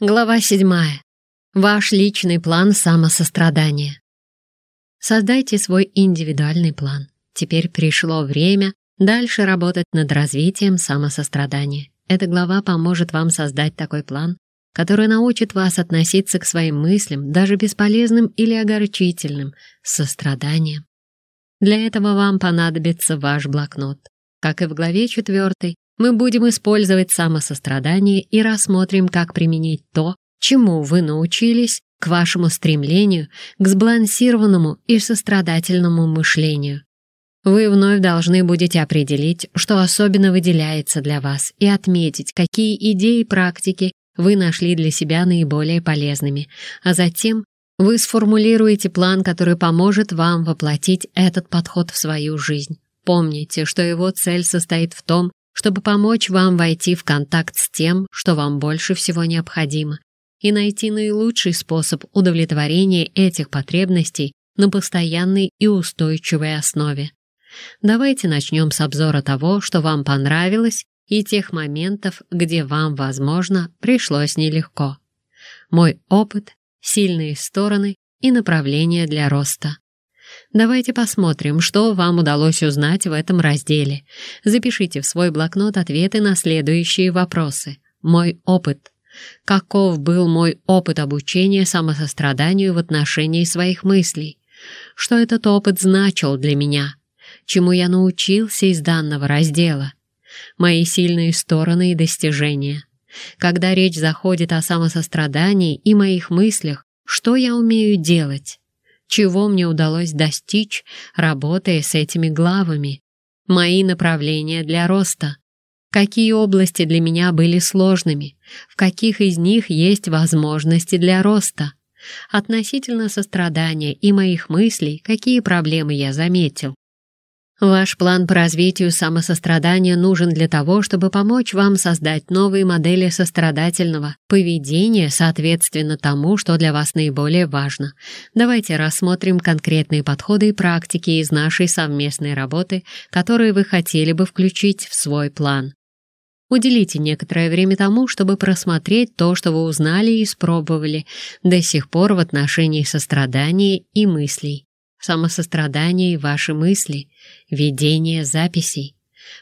Глава 7. Ваш личный план самосострадания. Создайте свой индивидуальный план. Теперь пришло время дальше работать над развитием самосострадания. Эта глава поможет вам создать такой план, который научит вас относиться к своим мыслям, даже бесполезным или огорчительным, с состраданием. Для этого вам понадобится ваш блокнот. Как и в главе 4, мы будем использовать самосострадание и рассмотрим, как применить то, чему вы научились к вашему стремлению к сбалансированному и сострадательному мышлению. Вы вновь должны будете определить, что особенно выделяется для вас, и отметить, какие идеи и практики вы нашли для себя наиболее полезными, а затем вы сформулируете план, который поможет вам воплотить этот подход в свою жизнь. Помните, что его цель состоит в том, чтобы помочь вам войти в контакт с тем, что вам больше всего необходимо, и найти наилучший способ удовлетворения этих потребностей на постоянной и устойчивой основе. Давайте начнем с обзора того, что вам понравилось, и тех моментов, где вам, возможно, пришлось нелегко. Мой опыт, сильные стороны и направления для роста. Давайте посмотрим, что вам удалось узнать в этом разделе. Запишите в свой блокнот ответы на следующие вопросы. Мой опыт. Каков был мой опыт обучения самосостраданию в отношении своих мыслей? Что этот опыт значил для меня? Чему я научился из данного раздела? Мои сильные стороны и достижения. Когда речь заходит о самосострадании и моих мыслях, что я умею делать? Чего мне удалось достичь, работая с этими главами, мои направления для роста, какие области для меня были сложными, в каких из них есть возможности для роста, относительно сострадания и моих мыслей, какие проблемы я заметил, Ваш план по развитию самосострадания нужен для того, чтобы помочь вам создать новые модели сострадательного поведения соответственно тому, что для вас наиболее важно. Давайте рассмотрим конкретные подходы и практики из нашей совместной работы, которые вы хотели бы включить в свой план. Уделите некоторое время тому, чтобы просмотреть то, что вы узнали и испробовали до сих пор в отношении сострадания и мыслей самосострадание и ваши мысли, ведение записей.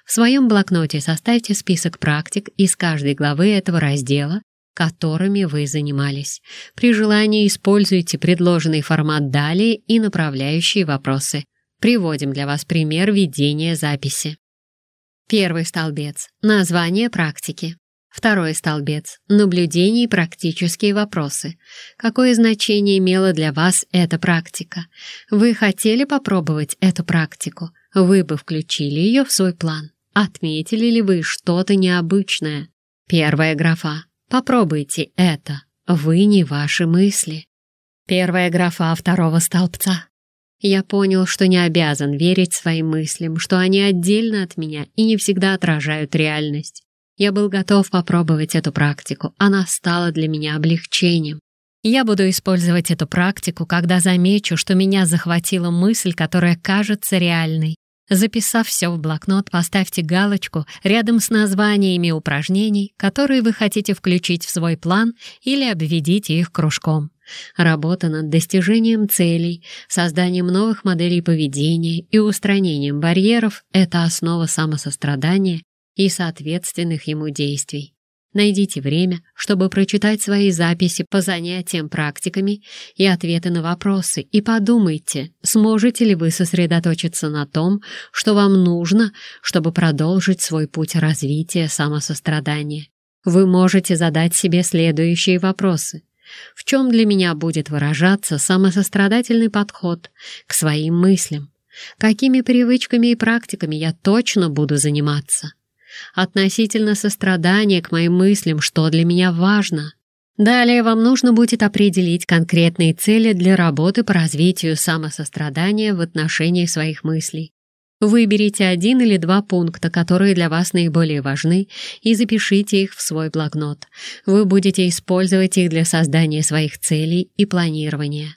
В своем блокноте составьте список практик из каждой главы этого раздела, которыми вы занимались. При желании используйте предложенный формат «Далее» и направляющие вопросы. Приводим для вас пример ведения записи. Первый столбец. Название практики. Второй столбец – наблюдения и практические вопросы. Какое значение имела для вас эта практика? Вы хотели попробовать эту практику? Вы бы включили ее в свой план. Отметили ли вы что-то необычное? Первая графа. Попробуйте это. Вы не ваши мысли. Первая графа второго столбца. Я понял, что не обязан верить своим мыслям, что они отдельно от меня и не всегда отражают реальность. Я был готов попробовать эту практику, она стала для меня облегчением. Я буду использовать эту практику, когда замечу, что меня захватила мысль, которая кажется реальной. Записав все в блокнот, поставьте галочку рядом с названиями упражнений, которые вы хотите включить в свой план или обведите их кружком. Работа над достижением целей, созданием новых моделей поведения и устранением барьеров — это основа самосострадания и соответственных ему действий. Найдите время, чтобы прочитать свои записи по занятиям практиками и ответы на вопросы, и подумайте, сможете ли вы сосредоточиться на том, что вам нужно, чтобы продолжить свой путь развития самосострадания. Вы можете задать себе следующие вопросы. В чем для меня будет выражаться самосострадательный подход к своим мыслям? Какими привычками и практиками я точно буду заниматься? Относительно сострадания к моим мыслям, что для меня важно. Далее вам нужно будет определить конкретные цели для работы по развитию самосострадания в отношении своих мыслей. Выберите один или два пункта, которые для вас наиболее важны, и запишите их в свой блокнот. Вы будете использовать их для создания своих целей и планирования.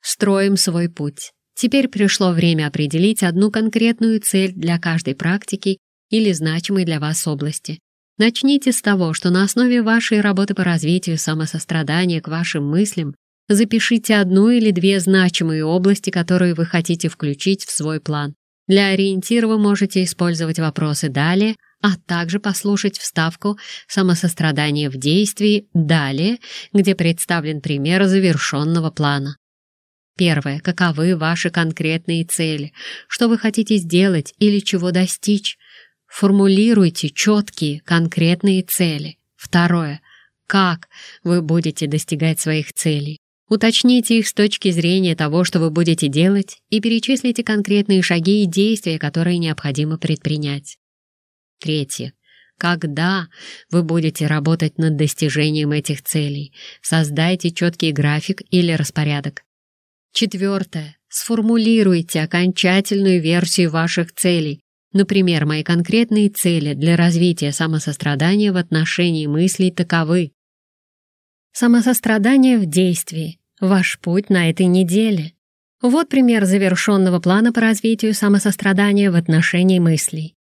Строим свой путь. Теперь пришло время определить одну конкретную цель для каждой практики или значимой для вас области. Начните с того, что на основе вашей работы по развитию самосострадания к вашим мыслям запишите одну или две значимые области, которые вы хотите включить в свой план. Для ориентира вы можете использовать вопросы «далее», а также послушать вставку «Самосострадание в действии» «далее», где представлен пример завершенного плана. Первое. Каковы ваши конкретные цели? Что вы хотите сделать или чего достичь? Формулируйте четкие, конкретные цели. Второе. Как вы будете достигать своих целей? Уточните их с точки зрения того, что вы будете делать, и перечислите конкретные шаги и действия, которые необходимо предпринять. Третье. Когда вы будете работать над достижением этих целей? Создайте четкий график или распорядок. Четвертое. Сформулируйте окончательную версию ваших целей. Например, мои конкретные цели для развития самосострадания в отношении мыслей таковы. Самосострадание в действии. Ваш путь на этой неделе. Вот пример завершенного плана по развитию самосострадания в отношении мыслей.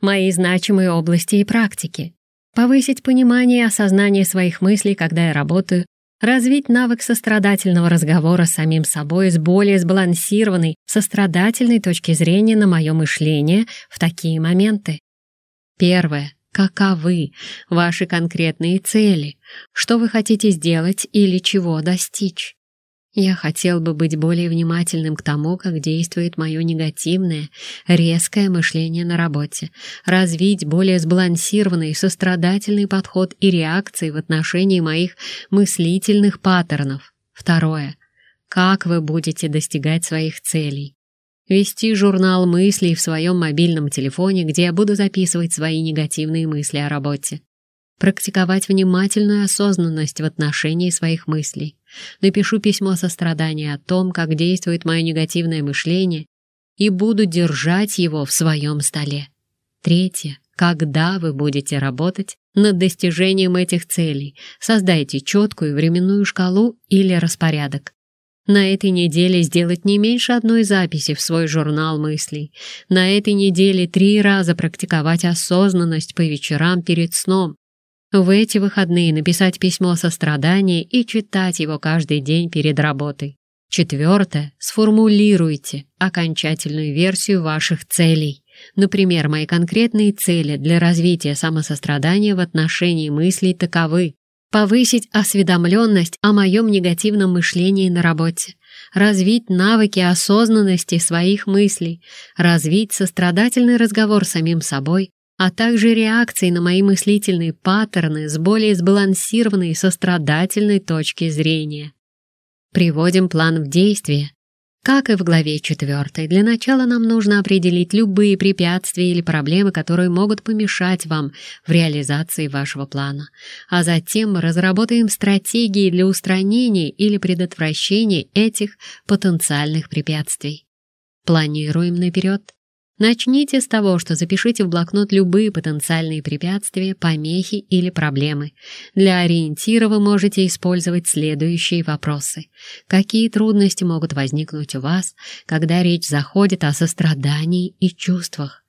Мои значимые области и практики. Повысить понимание и осознание своих мыслей, когда я работаю, развить навык сострадательного разговора с самим собой с более сбалансированной, сострадательной точки зрения на мое мышление в такие моменты. Первое. Каковы ваши конкретные цели? Что вы хотите сделать или чего достичь? Я хотел бы быть более внимательным к тому, как действует мое негативное, резкое мышление на работе, развить более сбалансированный, сострадательный подход и реакции в отношении моих мыслительных паттернов. Второе. Как вы будете достигать своих целей? Вести журнал мыслей в своем мобильном телефоне, где я буду записывать свои негативные мысли о работе практиковать внимательную осознанность в отношении своих мыслей. Напишу письмо сострадания о том, как действует мое негативное мышление, и буду держать его в своем столе. Третье. Когда вы будете работать над достижением этих целей, создайте четкую временную шкалу или распорядок. На этой неделе сделать не меньше одной записи в свой журнал мыслей. На этой неделе три раза практиковать осознанность по вечерам перед сном в эти выходные написать письмо сострадания и читать его каждый день перед работой. Четвертое. Сформулируйте окончательную версию ваших целей. Например, мои конкретные цели для развития самосострадания в отношении мыслей таковы. Повысить осведомленность о моем негативном мышлении на работе, развить навыки осознанности своих мыслей, развить сострадательный разговор с самим собой, а также реакции на мои мыслительные паттерны с более сбалансированной и сострадательной точки зрения. Приводим план в действие. Как и в главе 4, для начала нам нужно определить любые препятствия или проблемы, которые могут помешать вам в реализации вашего плана, а затем мы разработаем стратегии для устранения или предотвращения этих потенциальных препятствий. Планируем наперед. Начните с того, что запишите в блокнот любые потенциальные препятствия, помехи или проблемы. Для ориентира вы можете использовать следующие вопросы. Какие трудности могут возникнуть у вас, когда речь заходит о сострадании и чувствах?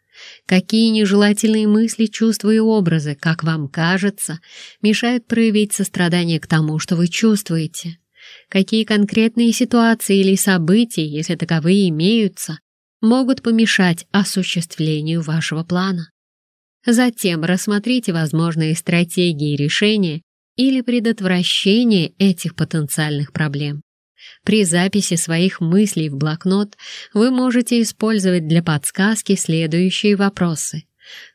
Какие нежелательные мысли, чувства и образы, как вам кажется, мешают проявить сострадание к тому, что вы чувствуете? Какие конкретные ситуации или события, если таковые имеются, могут помешать осуществлению вашего плана. Затем рассмотрите возможные стратегии решения или предотвращения этих потенциальных проблем. При записи своих мыслей в блокнот вы можете использовать для подсказки следующие вопросы.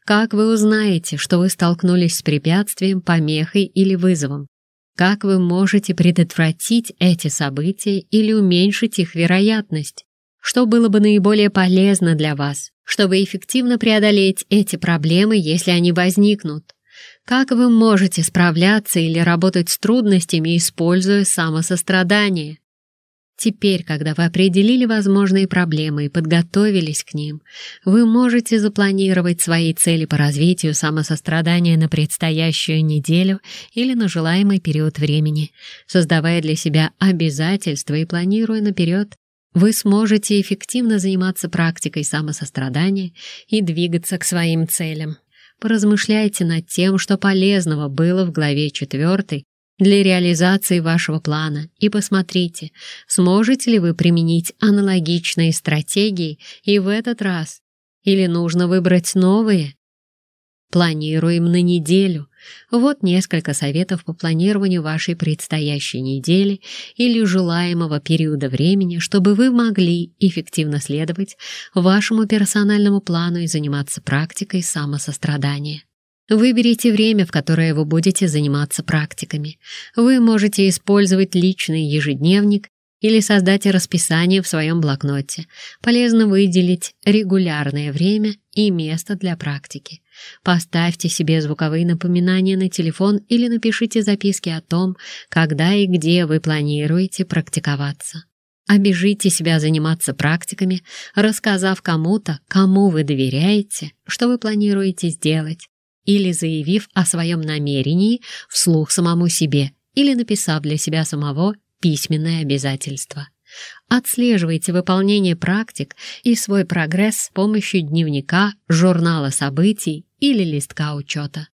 Как вы узнаете, что вы столкнулись с препятствием, помехой или вызовом? Как вы можете предотвратить эти события или уменьшить их вероятность? Что было бы наиболее полезно для вас, чтобы эффективно преодолеть эти проблемы, если они возникнут? Как вы можете справляться или работать с трудностями, используя самосострадание? Теперь, когда вы определили возможные проблемы и подготовились к ним, вы можете запланировать свои цели по развитию самосострадания на предстоящую неделю или на желаемый период времени, создавая для себя обязательства и планируя наперед вы сможете эффективно заниматься практикой самосострадания и двигаться к своим целям. Поразмышляйте над тем, что полезного было в главе 4 для реализации вашего плана и посмотрите, сможете ли вы применить аналогичные стратегии и в этот раз, или нужно выбрать новые. Планируем на неделю. Вот несколько советов по планированию вашей предстоящей недели или желаемого периода времени, чтобы вы могли эффективно следовать вашему персональному плану и заниматься практикой самосострадания. Выберите время, в которое вы будете заниматься практиками. Вы можете использовать личный ежедневник или создать расписание в своем блокноте. Полезно выделить регулярное время и место для практики. Поставьте себе звуковые напоминания на телефон или напишите записки о том, когда и где вы планируете практиковаться. Обижите себя заниматься практиками, рассказав кому-то, кому вы доверяете, что вы планируете сделать, или заявив о своем намерении вслух самому себе, или написав для себя самого письменное обязательство. Отслеживайте выполнение практик и свой прогресс с помощью дневника, журнала событий или листка учета.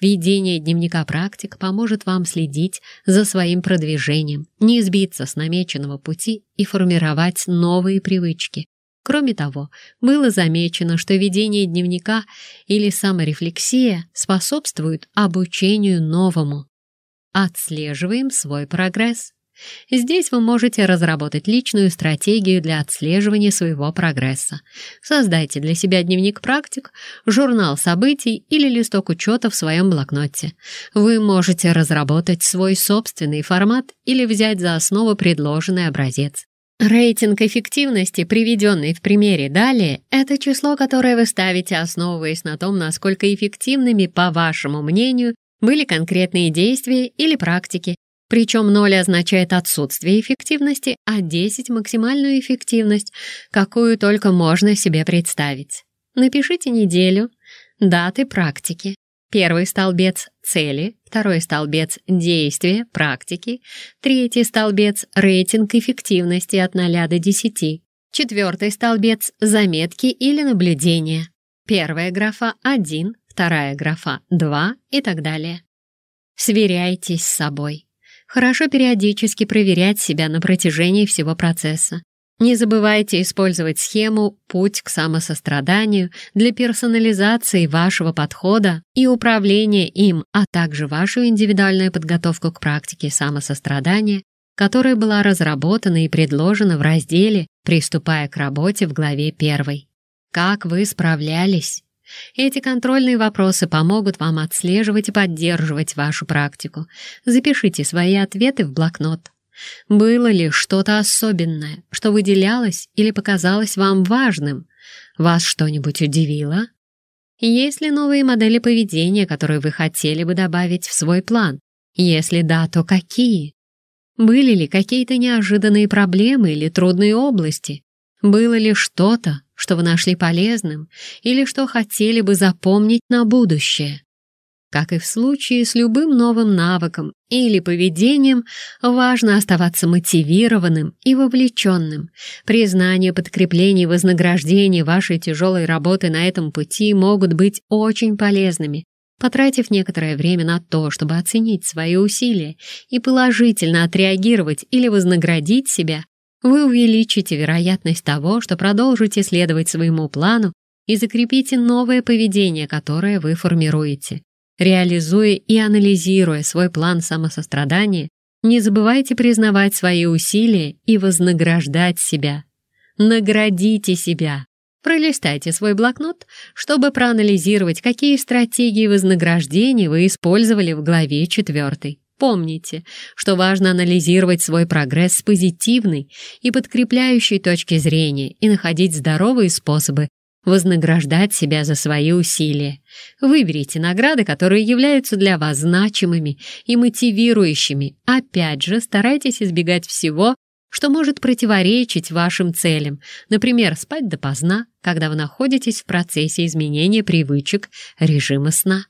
Ведение дневника практик поможет вам следить за своим продвижением, не сбиться с намеченного пути и формировать новые привычки, Кроме того, было замечено, что ведение дневника или саморефлексия способствуют обучению новому. Отслеживаем свой прогресс. Здесь вы можете разработать личную стратегию для отслеживания своего прогресса. Создайте для себя дневник практик, журнал событий или листок учета в своем блокноте. Вы можете разработать свой собственный формат или взять за основу предложенный образец. Рейтинг эффективности, приведенный в примере далее, это число, которое вы ставите, основываясь на том, насколько эффективными, по вашему мнению, были конкретные действия или практики. Причем 0 означает отсутствие эффективности, а 10 — максимальную эффективность, какую только можно себе представить. Напишите неделю, даты практики, Первый столбец — цели, второй столбец — действия, практики, третий столбец — рейтинг эффективности от 0 до 10, четвертый столбец — заметки или наблюдения, первая графа — 1, вторая графа — 2 и так далее. Сверяйтесь с собой. Хорошо периодически проверять себя на протяжении всего процесса. Не забывайте использовать схему «Путь к самосостраданию» для персонализации вашего подхода и управления им, а также вашу индивидуальную подготовку к практике самосострадания, которая была разработана и предложена в разделе «Приступая к работе» в главе 1. Как вы справлялись? Эти контрольные вопросы помогут вам отслеживать и поддерживать вашу практику. Запишите свои ответы в блокнот. Было ли что-то особенное, что выделялось или показалось вам важным? Вас что-нибудь удивило? Есть ли новые модели поведения, которые вы хотели бы добавить в свой план? Если да, то какие? Были ли какие-то неожиданные проблемы или трудные области? Было ли что-то, что вы нашли полезным или что хотели бы запомнить на будущее? Как и в случае с любым новым навыком или поведением, важно оставаться мотивированным и вовлеченным. Признание, подкрепление и вознаграждение вашей тяжелой работы на этом пути могут быть очень полезными. Потратив некоторое время на то, чтобы оценить свои усилия и положительно отреагировать или вознаградить себя, вы увеличите вероятность того, что продолжите следовать своему плану и закрепите новое поведение, которое вы формируете. Реализуя и анализируя свой план самосострадания, не забывайте признавать свои усилия и вознаграждать себя. Наградите себя. Пролистайте свой блокнот, чтобы проанализировать, какие стратегии вознаграждения вы использовали в главе 4. Помните, что важно анализировать свой прогресс с позитивной и подкрепляющей точки зрения и находить здоровые способы вознаграждать себя за свои усилия. Выберите награды, которые являются для вас значимыми и мотивирующими. Опять же, старайтесь избегать всего, что может противоречить вашим целям, например, спать допоздна, когда вы находитесь в процессе изменения привычек режима сна.